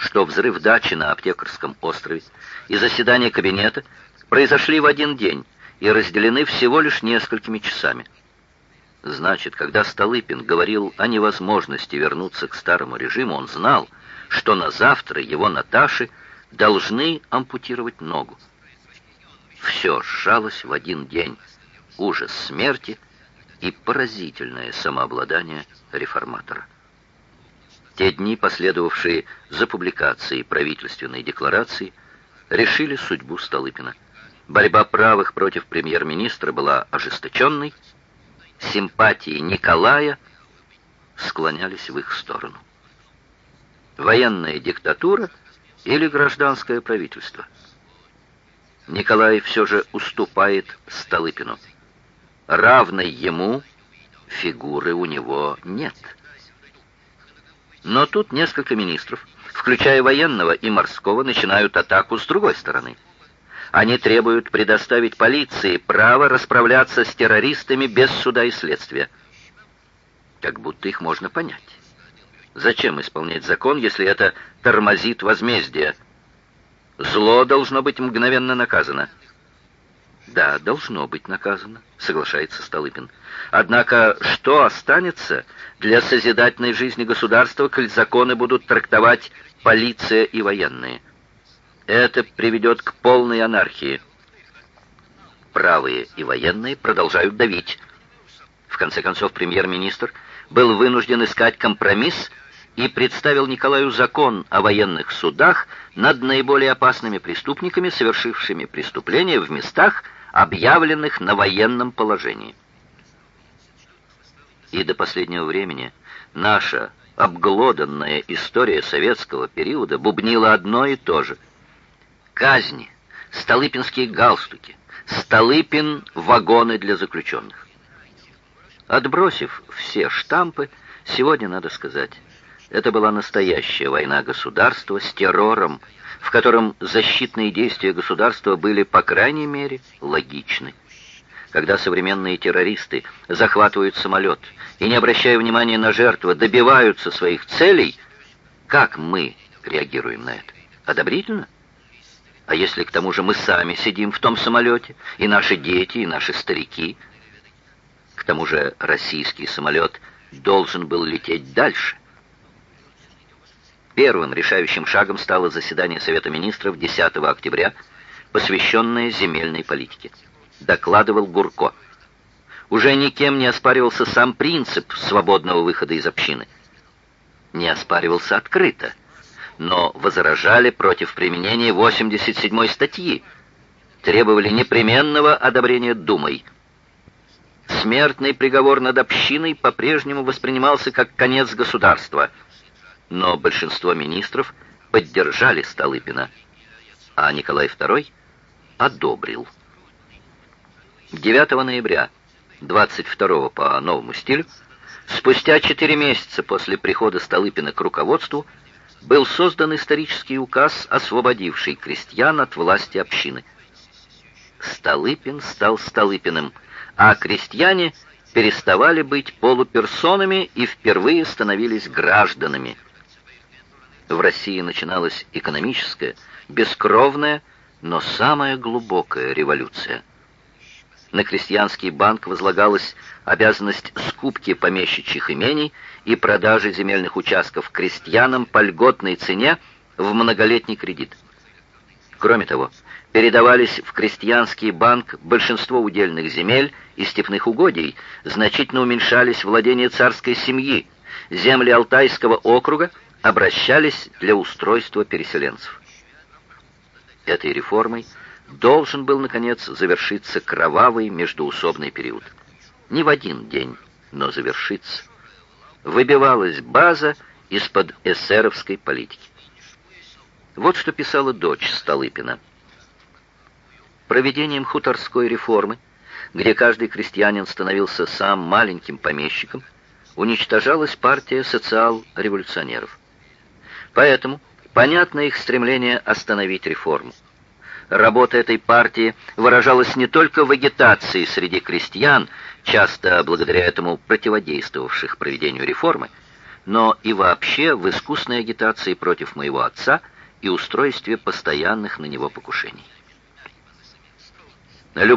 что взрыв дачи на Аптекарском острове и заседание кабинета произошли в один день и разделены всего лишь несколькими часами. Значит, когда Столыпин говорил о невозможности вернуться к старому режиму, он знал, что на завтра его Наташи должны ампутировать ногу. Все сжалось в один день. Ужас смерти и поразительное самообладание реформатора. Те дни, последовавшие за публикацией правительственной декларации, решили судьбу Столыпина. Борьба правых против премьер-министра была ожесточенной, симпатии Николая склонялись в их сторону. Военная диктатура или гражданское правительство? Николай все же уступает Столыпину. Равной ему фигуры у него нет. Но тут несколько министров, включая военного и морского, начинают атаку с другой стороны. Они требуют предоставить полиции право расправляться с террористами без суда и следствия. Как будто их можно понять. Зачем исполнять закон, если это тормозит возмездие? Зло должно быть мгновенно наказано. Да, должно быть наказано, соглашается Столыпин. Однако что останется для созидательной жизни государства, коль законы будут трактовать полиция и военные? Это приведет к полной анархии. Правые и военные продолжают давить. В конце концов, премьер-министр был вынужден искать компромисс и представил Николаю закон о военных судах над наиболее опасными преступниками, совершившими преступления в местах, объявленных на военном положении. И до последнего времени наша обглоданная история советского периода бубнила одно и то же. Казни, столыпинские галстуки, Столыпин — вагоны для заключенных. Отбросив все штампы, сегодня надо сказать, это была настоящая война государства с террором, в котором защитные действия государства были, по крайней мере, логичны. Когда современные террористы захватывают самолет и, не обращая внимания на жертву, добиваются своих целей, как мы реагируем на это? Одобрительно? А если к тому же мы сами сидим в том самолете, и наши дети, и наши старики? К тому же российский самолет должен был лететь дальше. Первым решающим шагом стало заседание Совета Министров 10 октября, посвященное земельной политике. Докладывал Гурко. Уже никем не оспаривался сам принцип свободного выхода из общины. Не оспаривался открыто, но возражали против применения 87-й статьи, требовали непременного одобрения Думой. Смертный приговор над общиной по-прежнему воспринимался как конец государства – но большинство министров поддержали Столыпина, а Николай II одобрил. 9 ноября, 22 по новому стилю, спустя 4 месяца после прихода Столыпина к руководству, был создан исторический указ, освободивший крестьян от власти общины. Столыпин стал Столыпиным, а крестьяне переставали быть полуперсонами и впервые становились гражданами – в России начиналась экономическая, бескровная, но самая глубокая революция. На крестьянский банк возлагалась обязанность скупки помещичьих имений и продажи земельных участков крестьянам по льготной цене в многолетний кредит. Кроме того, передавались в крестьянский банк большинство удельных земель и степных угодий, значительно уменьшались владения царской семьи, земли Алтайского округа обращались для устройства переселенцев. Этой реформой должен был, наконец, завершиться кровавый междуусобный период. Не в один день, но завершиться. Выбивалась база из-под эсеровской политики. Вот что писала дочь Столыпина. Проведением хуторской реформы, где каждый крестьянин становился сам маленьким помещиком, уничтожалась партия социал-революционеров. Поэтому понятно их стремление остановить реформу. Работа этой партии выражалась не только в агитации среди крестьян, часто благодаря этому противодействовавших проведению реформы, но и вообще в искусной агитации против моего отца и устройстве постоянных на него покушений. Любопытно,